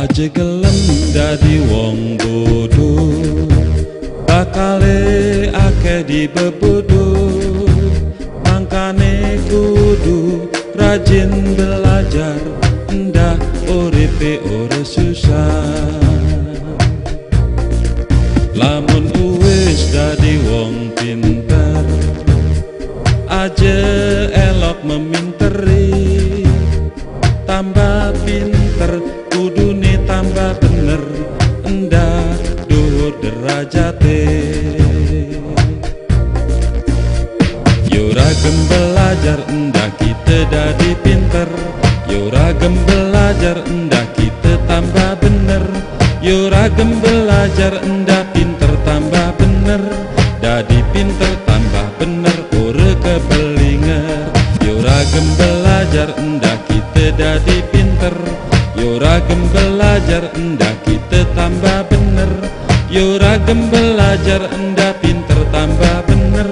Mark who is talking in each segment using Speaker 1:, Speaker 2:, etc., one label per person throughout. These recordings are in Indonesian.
Speaker 1: aja gelem dadi wong bodo bakale akeh dibebodo. Mangkane kudu rajin belajar ndak uripe ora susah. Lamun uwis dadi wong pinter aja elok meminteri. Tambah pinter derajate. Yura belajar endah kita dadi pinter. Yura belajar endah kita tambah bener. Yura belajar endah pinter tambah bener. Dadi pinter tambah bener ure kebelinger. Yura belajar endah kita dadi pinter. Yura belajar endah kita Yura belajar endah pinter tambah bener.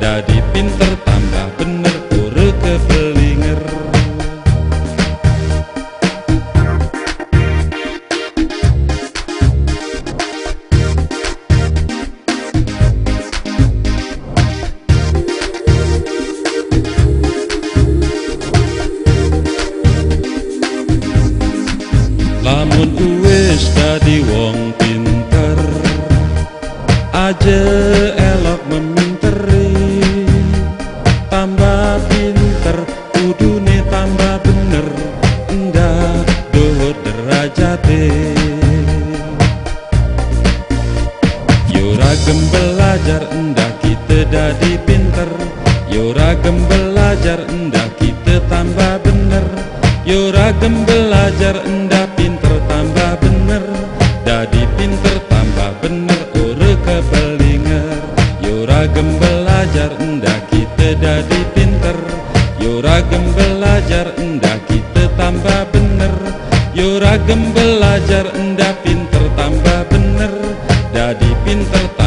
Speaker 1: Dadi pinter tambah bener ure kebelinger. Lamun uwis dadi wong pinter Aja elok meminteri Tambah pinter Kudune tambah bener Endah dohot derajate Yura belajar endah kita dadi pinter. Yura belajar endah kita tambah bener. Yura belajar endah pinter tambah bener. Dadi pinter Juragem belajar endah kita jadi pinter. Yura belajar endah kita tambah bener. Yura belajar endah pinter tambah bener. Jadi pinter